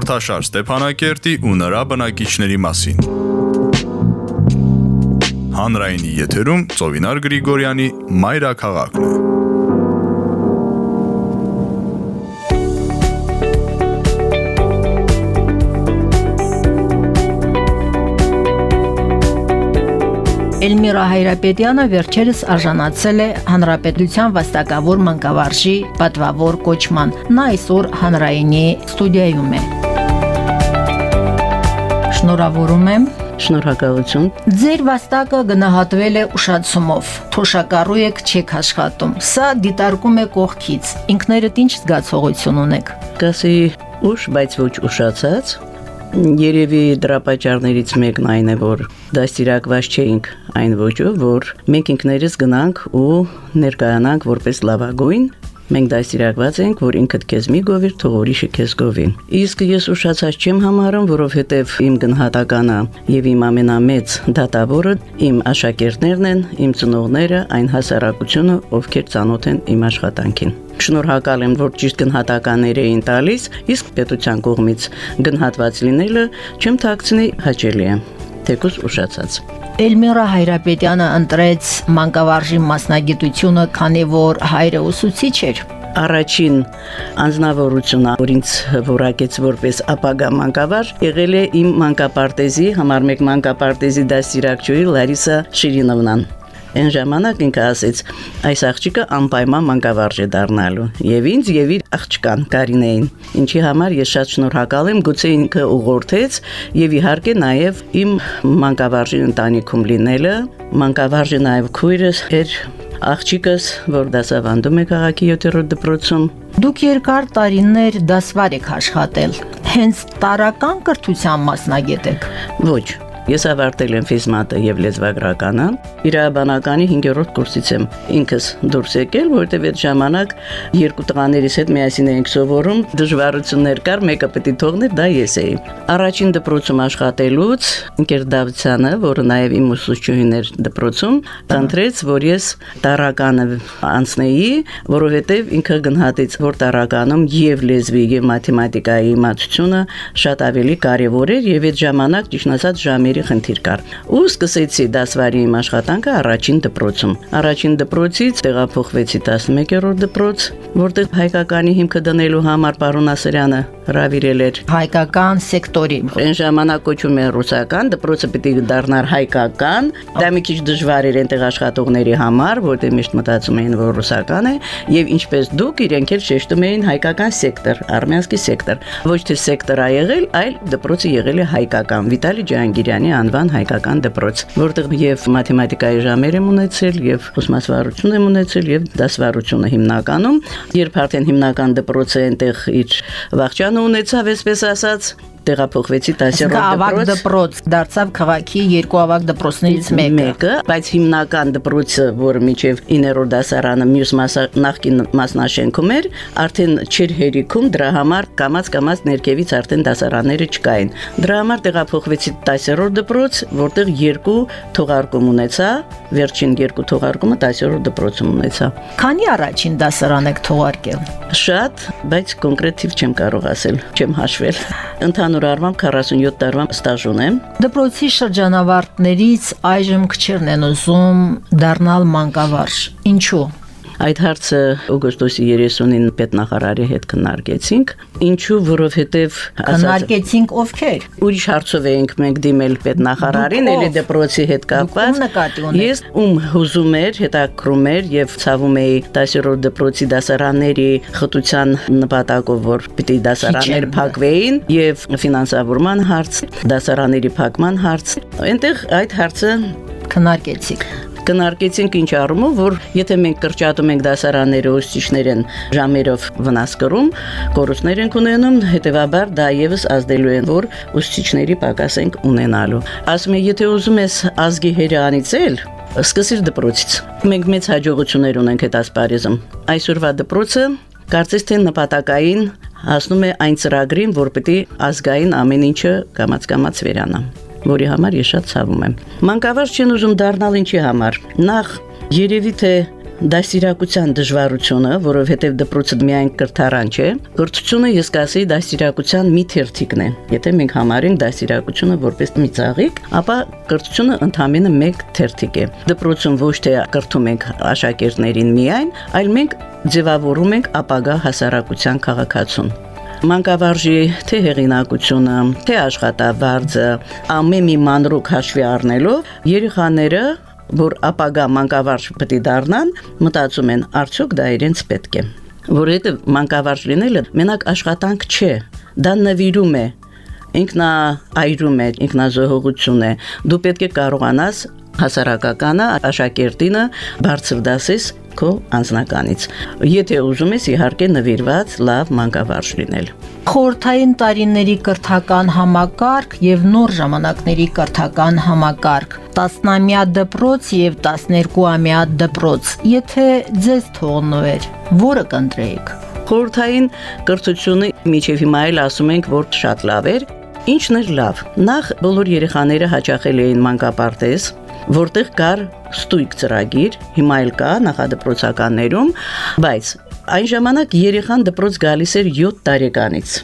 Հաղորդաշար Ստեփանակերտի ու նրա բնակիչների մասին։ Հանրայինի եթերում Ծովինար Գրիգորյանի Մայրաքաղաքն է։ Էլմիրա Հայրապետյանը վերջերս արժանացել է Հանրապետության վաստակավոր մանկավարժի պատվավոր կոչման։ Նա այսօր հանրայինի ստուդիայում է։ Շնորհավորում եմ Շնորհակալություն։ Ձեր վաստակը գնահատվել է ուշացումով։ Թոշակառու եք չեք աշխատում։ Սա դիտարկում է կողքից։ Ինքներդ ինչ զգացողություն ունեք։ Կասի ուշ, բայց ոչ ուշացած։ Երևի դրա պատճառներից մեկն այն է, որ դաստիարակված չէինք այն ոճով, որ մենք ինքներս գնանք ու ներկայանանք որպես լավագույն Մենք դասիրակված ենք, որ ինքդ քեզ մի գովիր, թող ուրիշը քեզ գովի։ Իսկ ես ուշացած չեմ համարում, որովհետև իմ գնահատականը եւ իմ ամենամեծ դատավորը իմ աշակերտներն են, իմ ծնողները, այն հասարակությունը, ովքեր ծանոթ են իմ աշխատանքին շնորհակալ եմ, որ ճիշտ գնահատականներ էին տալիս, իսկ պետության կողմից գնահատված լինելը չեմ թաքցնի հաճելի է թեկուզ ուշացած։ Էլմիրա Հայրապետյանը ընտրեց մանկավարժի մասնագիտությունը, քանի որ հայրը ուսուցիչ էր առաջին անznավորությունը, որ ինձ որակեց որպես ապագա մանկավար, եղել է իմ մանկապարտեզի, համար 1 մանկապարտեզի դասիրակչուհի Լարիսա Շիրինովնան։ Այն ժամանակ ինքը ասեց. այս աղջիկը անպայման մանկավարժ է դառնալու։ Եվ ինձ եւ իր աղջկան Կարինեին, ինչի համար ես շատ շնորհակալ եմ, գուցե ինքը ուղղորդեց եւ իհարկե նաեւ իմ մանկավարժի ընտանիքում լինելը, մանկավարժը նաեւ քույրս էր աղջիկս, որ դասավանդում է քաղաքի 7-րդ դպրոցում։ Դուք երկար տարիներ դասվար եք աշխատել։ Հենց տարական կրթության մասնագետ եք։ Ոչ, Ես ավարտել եմ ֆիզմատը եւ լեզվագրականը։ Իրավաբանականի 5-րդ կուրսից եմ ինքս դուրս եկել, որտեղ այդ ժամանակ երկու տղաներիս հետ միասին էինք սովորում, դժվարություններ կար, մեկը պետք է թողներ, դա ես էի։ Առաջին դպրոցում աշխատելուց ընկեր Դավթյանը, որը նաեւ իմ ուսուցչուհին էր դպրոցում, ընտրեց, որ ես տարականը անցնեի, որովհետեւ ինքը գնահատեց, որ տարականում եւ լեզվի եւ մաթեմատիկայի իմացությունը շատ ավելի կարեւոր էր եւ այդ ժամանակ ճիշտ ասած ժամերի ծրագրերի խնդիր կար։ Ու սկսեցի դասվարի իմ աշխատանքը առաջին դպրոցում։ Առաջին դպրոցից տեղափոխվեցի 11-րդ դպրոց, որտեղ հայկականի հիմքը դնելու համար պարոն Ասրյանը հravirել էր հայկական սեկտորի։ Այն ժամանակ կոչում են ռուսական, դպրոցը պիտի դառնար հայկական։ Դա մի քիչ դժվար էր այնտեղ աշխատողների համար, որտեղ միշտ մտածում էին, որ ռուսական է, եւ ինչպես դուք իրենք էլ շեշտում էին հայկական սեկտոր, արմենսկի սեկտոր։ Ոչ թե սեկտոր ա եղել, այլ դպրոցը եղել է հայկական։ Վիտալի Ջահանգիրյանի Հայաստանի անվան հայկական դպրոց, որտեղ եւ մաթեմատիկայի ժամեր եմ ունեցել եւ ուսումնասվարություն եմ ունեցել եւ դասվարությունը հիմնականում, երբ արդեն հիմնական դպրոցը այնտեղ իր վաղճանը ունեցավ, այսպես ասած, տեղափոխվեցի 10-րդ դպրոց։ դպրոց դարձավ քաղաքի երկու ավագ դպրոցներից մեկը։ բայց հիմնական դպրոցը, որը միջև 9-րդ դասարանը մյուս նախկին մասնաշենքում էր, արդեն չեր հերիքում, դրա համար կամած-կամած ներքևից արդեն դասարանները չկային։ Դրա համար տեղափոխվեցի 10-րդ դպրոց, որտեղ երկու թողարկում ունեցա, վերջին երկու թողարկումը 10-րդ դպրոցում ունեցա։ Քանի առաջին դասարան եք թողարկել։ Շատ, բայց կոնկրետ չեմ կարող ասել, չեմ հաշվել։ Ընդհանուր ընդհանուր առմամբ 47 տարվա ստաժ ունեմ։ Դպրոցի շրջանավարտներից այժմ քչերն են ուզում դառնալ մանկավարժ։ Ինչու՞ Այդ հարցը օգոստոսի 30-ին պետնախարարի հետ քննարկեցինք, ինչու որովհետև քննարկեցինք ովքեր։ Ուրիշ հարցով էինք մենք դիմել պետնախարարին, ելի դպրոցի հետ կապված։ Ես ում հուզում էր, հետաքրում էր եւ ցավում էի 10-րդ դպրոցի դասարանների խտության նպատակով, որ պիտի դասարաններ փակվեին եւ ֆինանսավորման հարց, դասարանների փակման հարց։ Այնտեղ այդ հարցը քննարկեցիք կնարկեցինք ինչ առումով, որ եթե մենք կրճատում ենք դասարանները ուսուցիչներեն ժամերով վնաս կրում, կորուստներ ենք ունենում, հետեւաբար դա եւս ազդելու են, որ ուսուցիչների պակաս ենք ունենալու։ Ասում եմ, եթե ուզում ես ազգի հերանիցել, սկսիր դպրոցից։ Մենք մեծ հաջողություններ ունենք այդ ասպարեզում։ Այսօրվա դպրոցը կարծես թե նպատակային հասնում է այն ծրագրին, որ է ազգային ամեն ինչը կամած-կամած վերանա որի համար ես շատ ցավում եմ։ Մանկավարժ չեն ուզում դառնալ ինչի համար։ Նախ երևի թե դասիրակության դժվարությունը, որովհետև դպրոցը միայն կրթարան չէ, կրթությունը ես կասեի դասիրակության մի թերթիկն է։ Եթե մենք համարենք դասիրակությունը որպես մի ծաղիկ, ապա կրթությունը ընդհանրապես մեկ թերթիկ է։ Դպրոցում ոչ թե կրթում ենք աշակերտներին միայն, այլ մենք ձևավորում ենք ապագա հասարակության քաղաքացուն մանկավարժի թե հեղինակությունը, թե աշխատավարձը, ամեն մի մանրուք հաշվի առնելով երեխաները որ ապագա մանկավարժ պետք է դառնան, մտածում են, արդյոք դա իրենց պետք է։ Որովհետև մանկավարժ լինելը մենակ աշխատանք չէ, դա նվիրում է, ինքնա այրում է, ինքնազոհողություն է։ Դու պետք է կարողանաս հասարակականը, աշակերտինը բարձր դասես քո անձնականից։ Եթե ուզում ես իհարկե նվիրված լավ մանկավարժ լինել։ Խորթային տարիների կրթական համակարգ եւ նոր ժամանակների կրթական համակարգ 10-ամյա դպրոց եւ 12-ամյա դպրոց եթե ձեզ թողնվեր որը կընտրեիք Խորթային կրթությունը միջև հիմա էլ ասում ենք որ շատ լավ էր Ինչն էր լավ։ Նախ բոլոր երեխաները հաճախել էին մանկապարտեզ, որտեղ կար ստույգ ծրագիր, հիմա էլ կա նախադպրոցականներում, բայց այն ժամանակ երեխան դպրոց գալիս էր 7 տարեկանից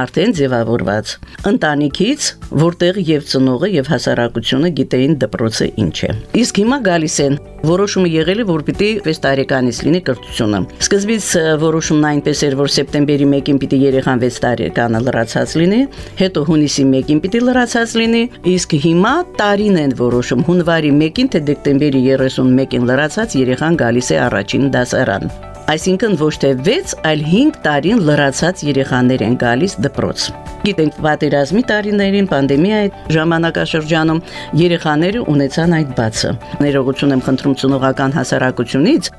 արդեն ձևավորված։ Ընտանիքից, որտեղ եւ ծնողը եւ հասարակությունը գիտեին դպրոցը ինչ է։ Իսկ հիմա գալիս են որոշումը եղել է, որ պիտի 6 տարեկանից լինի կրթությունը։ Սկզբից որոշումն այնպես էր, որ սեպտեմբերի 1-ին պիտի երեխան 6 տարեկանը լրացած լինի, հետո հունիսի 1-ին պիտի լրացած լինի, իսկ հիմա տարին են որոշում հունվարի 1-ին թե դեկտեմբերի 31-ին լրացած երեխան գալիս է առաջին դասարան այսինքն ոչ թե 6, այլ 5 տարին լրացած երեխաներ են գալիս դպրոց։ Գիտենք, պատերազմի տարիներին, պանդեմիայի ժամանակաշրջանում երեխաները ունեցան այդ բացը։ Ներողություն եմ խնդրում ծնողական հասարակությունից,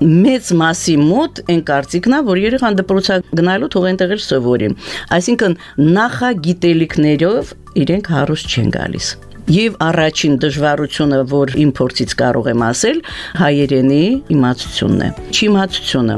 մեծ մասի մոտ այն կարծիքն է, որ երեխան դպրոցա գնալու թող այնտեղ էլ սովորի։ Այսինքն նախագիտելիքներով իրենք հարուստ չեն գալիս։ Եվ առաջին դժվարությունը, որ իմ փորձից կարող եմ ասել, հայերենի իմացությունն է։ Չիմացությունը։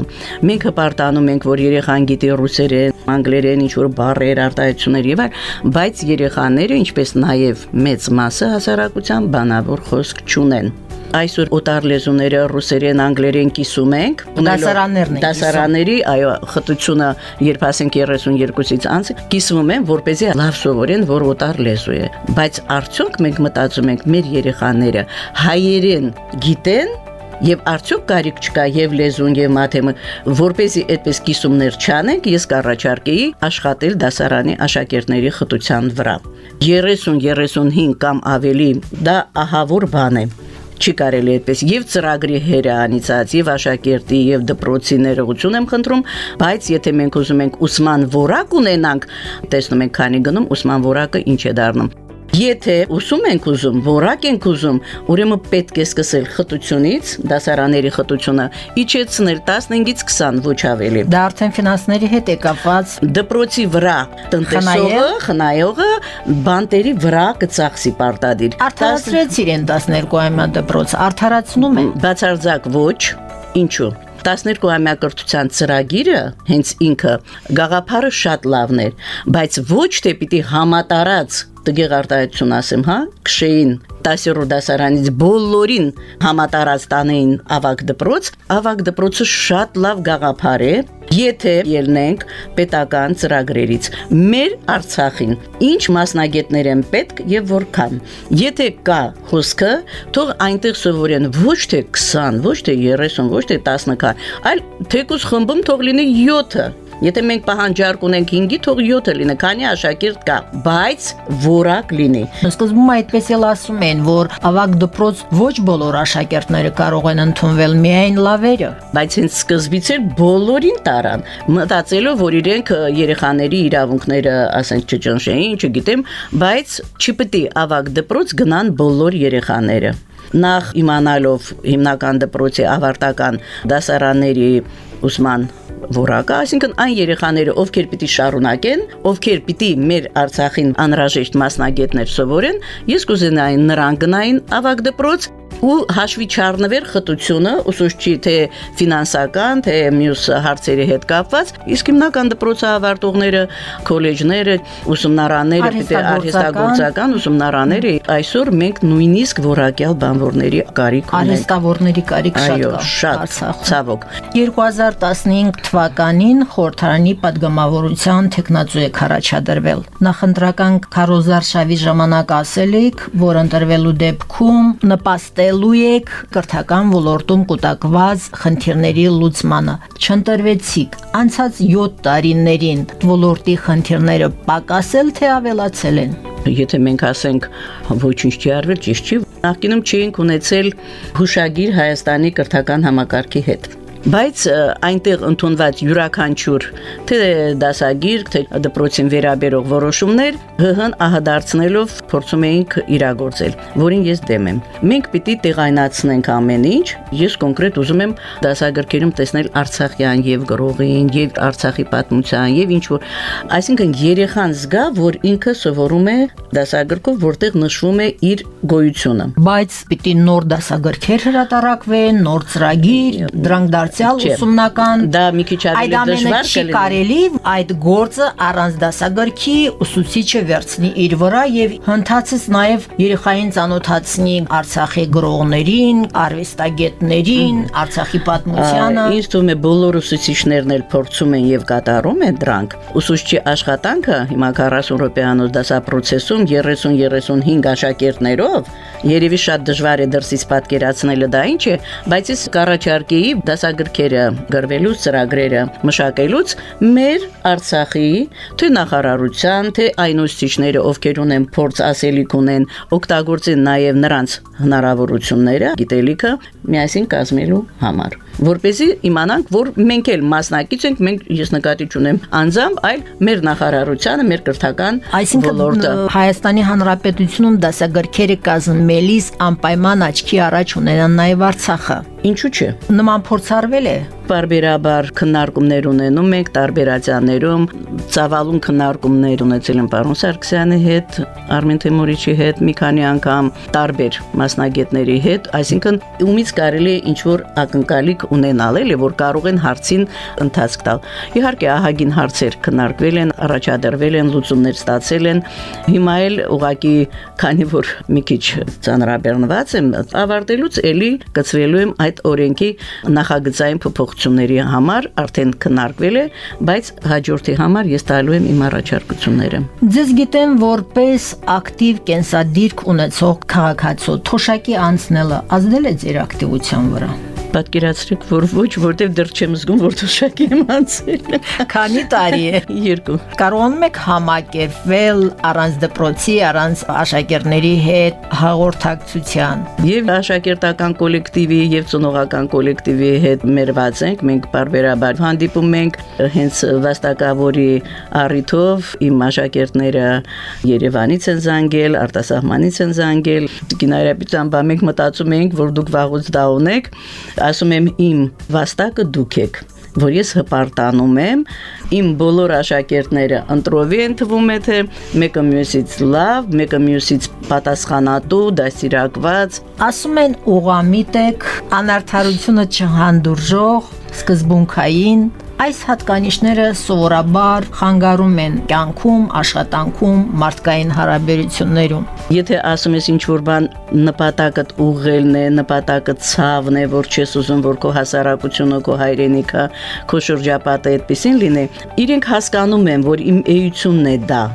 Մենք հպարտանում ենք, որ երեխան գիտի ռուսերեն, անգլերեն, ինչ որ բառեր, արտահայտություններ եւ այլ, բայց երեխաները, ինչպես նաեւ մեծ մասը հասարակության բանավոր խոսք չունեն այսօր օտար լեզուները ռուսերեն, անգլերեն կիսում ենք։ Դասարաններն են։ Դասարանների, այո, խտությունը, երբ ասենք 32-ից անց կիսվում են, որ เป զի լավ սովորեն, որ օտար լեզու է։ Բայց արդյոք մենք մտածում ենք մեր երեխաները հայերեն գիտեն Եվ արդյոք կարիք չկա եւ լեզուն եւ մաթեմը, որպեսի այդպես կիսումներ չանենք, ես կառաջարկեի աշխատել դասարանի աշակերտների խտության վրա։ 30-35 կամ ավելի դա ահավոր բան է չի կարելի այդպես եւ ծրագրի հերանիցած եւ աշակերտի եւ դպրոցի ներողություն եմ խնդրում, բայց եթե մենք ուզում ենք ուսման որակ ունենանք, տեսնում ենք քանի գնում ուսման որակը ինչ է դառնում։ Եթե ուսում ենք ուզում, որակ ենք ուզում, ուրեմն պետք է սկսել խտությունից, դասարաների խտությունը, իջեցնել 15-ից 20 ոչ ավելի։ Դա արդեն ֆինանսների հետ է կապված։ Դպրոցի վրա տնտեսողը, խնայողը բանտերի վրա կծախսի պարտադիր։ Արդարացրեց իրեն 12-ամյա դպրոց, արդարացնում է։ Բացարձակ ոչ, ինչու՞ 12-ամյա կրթության ծրագիրը հենց ինքը գաղափարը շատ լավն էր, բայց ոչ թե պիտի համատարած տգեղ արտահայտություն ասեմ, հա, քշեին 10-րդ դասարանից բոլորին համատարած տանեին ավակ դպրոց, ավակ դպրոցը շատ լավ գաղափար է, եթե ելնենք պետական ծրագրերից մեր Արցախին ինչ մասնագետներ են պետք եւ որքան եթե կա հոսքը թող այնտեղ սովորեն ոչ թե 20 ոչ թե 30 ոչ թե 10 կա այլ թեկուզ խմբում թող լինի 7 Եթե մենք պահանջարկ ունենք 5-ի, թող 7-ը լինի, քանի աշակերտ կա, բայց որակ լինի։ Սկզբում այդպես էլ ասում են, որ ավակ դպրոց ոչ բոլոր աշակերտները կարող են ընդունվել, միայն լավերը։ Բայց հենց սկզբից էլ բոլորին տարան, մտածելով, որ իրենք երեխաների իրավունքները, ասենք, չճնշեին, չգիտեմ, բայց չպետք է ավակ դպրոց գնան բոլոր երեխաները նախ իմանալով հիմնական դպրոցի ավարտական դասարանների ուսման որակը, այսինքն այն երեխաները, ովքեր պիտի շարունակեն, ովքեր պիտի մեր Արցախին անհրաժեշտ մասնագետներ սովորեն, ես կուզենայի նրան գնային ավակ դպրոց ու հաշվի չառնվեր խտությունը, ուսուցչի թե ֆինանսական, թե մյուս հարցերի հետ կապված, իսկ հիմնական դպրոցը ավարտողները, քոլեջները, ուսումնարանները, թե արհեստագործական ուսումնարանները այսօր մենք նույնիսկ որակյալ բանվորների կարիք ունենք։ Արհեստավորների կարիք շատ կա շատ ցավոք 2015 թվականին խորհրդարանի падգամավորության տեխնացու եք առաջադրվել նախնդրական քարոզարշավի ժամանակ ասել եք որ ընտրվելու դեպքում նպաստել նպաստելու եք կրթական ոլորտում կուտակված խնդիրների լուծմանը։ Չընտրվեցիք։ Անցած 7 տարիներին ոլորտի խնդիրները պակասել թե ավելացել են։ Եթե մենք ասենք ոչինչ չի արվել, ճիշտ չի։ Նախկինում չէինք ունեցել հուշագիր Հայաստանի կրթական համակարգի հետ բայց այնտեղ ընդունված յուրաքանչյուր թե դասագիր, թե դպրոցին վերաբերող որոշումներ ՀՀ-ն ահադարցնելով փորձում էինք իրագործել, որին ես դեմ եմ։ Մենք պիտի տեղայնացնենք ամեն ինչ։ Ես կոնկրետ ուզում եմ դասագրքերում տեսնել Արցախյան եւ գրողին, եւ Արցախի պատմության, եւ ինչ որ, այսինքն երեխան զգա, որ ինքը սովորում է դասագրքով, որտեղ նշվում է իր գոյությունը։ բայց պիտի նոր դասագրքեր հրատարակվեն, նոր ծրագիր, դրանք դարձյալ Չէ, ուսումնական դա մի քիչ ավելի Այդ ամենը դժվար չի կլինի։ կարելի այդ գործը առանց դասագրքի ուսուցիչը վերցնի իր վրա եւ հնդածից նաեւ երեխային ծանոթացնի Արցախի գրողներին, արվեստագետներին, Արցախի պատմությանը։ Ինձ թվում է բոլոր ուսուցիչներն էլ փորձում են եւ կատարում են դրանք։ Ուսուցչի աշխատանքը հիմա 40 րոպեանոց դասապրոցեսում 30-35 աշակերտներով երևի շատ դժվար է դրսից պատկերացնելը դա ինչ է, բայց ես կառաջարկեի դասագրքերը գրվելուց ծրագրերը մշակելուց մեր Արցախի թե նախարարության, թե այն ուսուցիչները, ովքեր ունեն փորձ ասելիք ունեն, օգտագործեն նաև նրանց հնարավորությունները, գիտելիքը միասին կազմելու համար որ เป զի իմանանք, որ մենք էլ մասնակից ենք, մենք ես նկատի ունեմ անձամբ, այլ մեր նախարարությանը, մեր կրթական ոլորտը։ Հայաստանի Հանրապետությունում դասագրքերը կազմելիս անպայման աչքի առաջ ունենան նաև Արցախը։ Ինչու՞ չէ։ Նման փորձարվել է Բարբերաբար քննարկումներ ունենում ենք տարբերացիաներում, ծավալուն քննարկումներ ունեցել են պարոն Սարգսյանի հետ, Արմեն Թեմուրիչի հետ, մի քանի անգամ տարբեր մասնագետների հետ, այսինքն ումից կարելի է ինչ որ ակնկալիք ունենալ, էլի որ կարող են հարցին ընթացք տալ։ Իհարկե ահագին հարցեր քննարկվել են, առաջադրվել են, լուծումներ ստացել են։ Հիմա էլ ուղակի քանի որ մի քիչ ծանրաբեռնված եմ, ավարտելուց էլի կծվելու եմ այդ օրենքի նախագծային փոփոխությունների համար արդեն քննարկվել է, բայց հաջորդի համար ես տալու եմ իմ առաջարկությունները։ Ձեզ գիտեմ որպես ակտիվ կենսադիրք ունեցող քաղաքացու թոշակի անցնելը ազդել է ձեր ակտիվության վրա։ Պատկերացրեք, որ ոչ, որտեվ դեռ չեմ զգում, որ թոշակի եմ անցել։ Քանի տարի է։ Երկու։ Կարողանում եք համակերպվել առանց դպրոցի, առանց աշակերտների հետ հաղորդակցության։ Եվ աշակերտական կոլեկտիվի եւ ծնողական կոլեկտիվի հետ մերված ենք, մենք բարբերաբար հանդիպում ենք հենց վաստակավորի առիթով իմ աշակերտները Երևանից են զանգել, արտասահմանից են զանգել։ Կինարապետյան բա մենք մտածում էինք, որ դուք վաղուց դա ունեք, ասում եմ իմ վաստակը դուք եք որ ես հպարտանում եմ իմ բոլոր աշակերտները ընտրովի են թվում է թե մեկը մյուսից լավ, մեկը մյուսից պատասխանատու, դասիրակված, Ասում են ուղամիտ եք, անարթարությունը չհանդուրժող, սկզբունքային Այս հատկանիշները սովորաբար խանգարում են կյանքում, աշխատանքում, մարդկային հարաբերություններում։ Եթե ասում ես ինչ որ բան նպատակդ ուղղելն է, նպատակը ցավն է, որ չես ուզում որ քո հասարակությունը, քո հայրենիքը, քո շրջապատը այդպեսին լինի, իրենք հասկանում են, որ իմ էությունն է դա։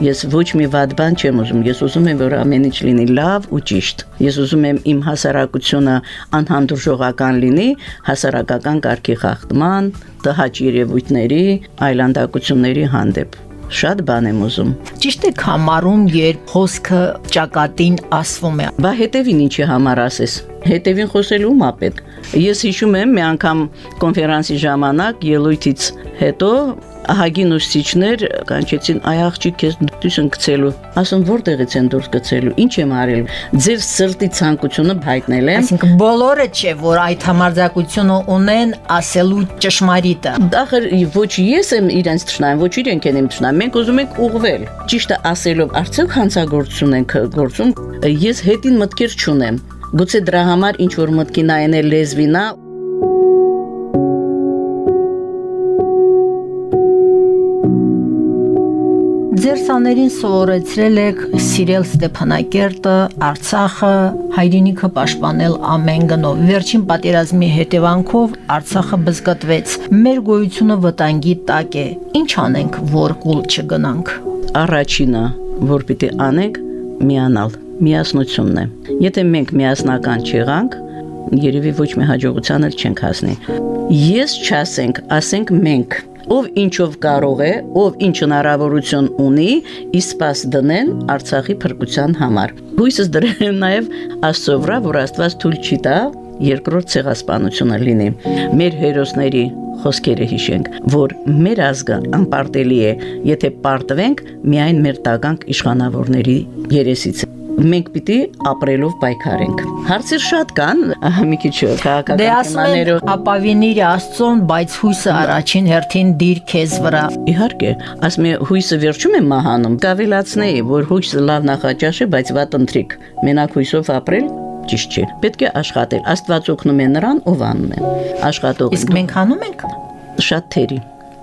Ես ոչ մի վատ բան չեմ ուզում, ես ուզում եմ, որ ամեն ինչ լինի լավ ու ճիշտ։ Ես ուզում եմ իմ հասարակությունը անհանդուրժողական լինի, հասարակական կարգի խախտման, տհաճ երևույթների, այլանդակությունների հանդեպ։ Շատ բան եմ ուզում։ Ճիշտ է համարում, երբ խոսքը ճակատին ասվում է։ Բա հետևին ինչի համար ասես։ Հետևին խոսելու մա պետք։ Ես հիշում եմ մի անգամ կոնֆերանսի ժամանակ ելույթից հետո ահագին ուսուցիչներ կանչեցին այ աղջիկ քեզ դուրս են գցելու ասում որտեղից են դուրս գցելու ինչ եմ արել ձեր սրտի ցանկությունը հայտնել եմ Այսինքն բոլորը չէ, որ այդ համարձակությունը ունեն ասելու ճշմարիտը։ Ախր ոչ ես եմ իրենց ճշնայում, ոչ իրենք են իմ ճշնայում։ Մենք ուզում ենք ուղվել։ Ճիշտը ասելով, արդյոք հանցագործություն ենք գործում։ Ես հետին մտքեր չունեմ։ Գուցե դրա համար ինչ որ մտքի նայեն լեզվինա Ձեր սաներին սովորեցրել եք սիրել Ստեփանակերտը, Արցախը, հայրենիքը պաշտպանել ամեն գնով։ Վերջին պատերազմի հետևանքով Արցախը բզգտվեց։ Մեր գոյությունը վտանգի տակ է։ Ինչ անենք, որ կուլ չգնանք։ Առաջինը, որ պիտի անենք, միանալ, միասնությունն է։ Եթե մենք միասնական չեղանք, երևի ոչ մի հաջողության էլ չենք հասնի։ Ես չասենք, ասենք մենք ով ինչով կարող է, ով ինչ հնարավորություն ունի, իսպաս դնեն Արցախի փրկության համար։ Հույսս դրել եմ նաև Աստծո վրա, որ Աստված թույլ չի տա երկրորդ ցեղասպանությունը լինի։ Մեր հերոսների խոսքերը հիշենք, որ մեր ազգը անպարտելի է, եթե պարտվենք միայն մեր տագանք իշխանավորների երեսից մենք պիտի ապրելով պայքարենք։ Հարցեր շատ կան, մի քիչ քաղաքական Դե են ապավինիր Աստծուն, բայց հույսը առաջին հերթին դիր քեզ վրա։ Իհարկե, ասում է հույսը վերջում է մահանում։ Կավելացնեի, որ հույսը լավ նախաճաշ է, բայց վատ ընթրիկ։ Մենակ հույսով ապրել ճիշտ չէ։ Պետք է աշխատել։ Աստված օգնում է նրան, ով անում է։ Աշխատող։ Իսկ մենք անում ենք շատ թերի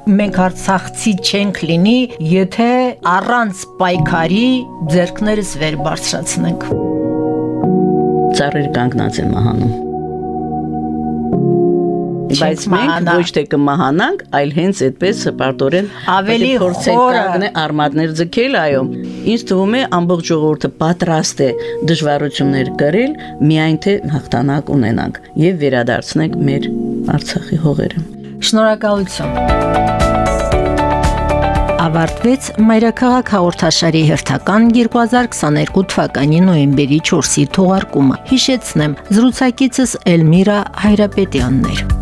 մենք արցախցի չենք լինի, եթե առանց պայքարի ձերքներս վեր բարձրացնենք։ Ծառեր կանգնած են մահանում բայց մենք ոչ թե կմահանանք, այլ հենց այդպես հպարտորեն ավելի փորձենք արմատներ ձգել, այո։ Ինչ թվում է ամբողջ ժողովուրդը պատրաստ է դժվարություններ կրել, միայն թե հաղթանակ ունենանք եւ վերադարձնենք մեր Արցախի հողերը։ Շնորհակալություն ավարտվեց Մայրաքաղաք հաղորդաշարի հերթական 2022 թվականի նոյեմբերի 4-ի թողարկումը։ Հիշեցնեմ, զրուցակիցս Էլմիրա Հայրապետյանն էր։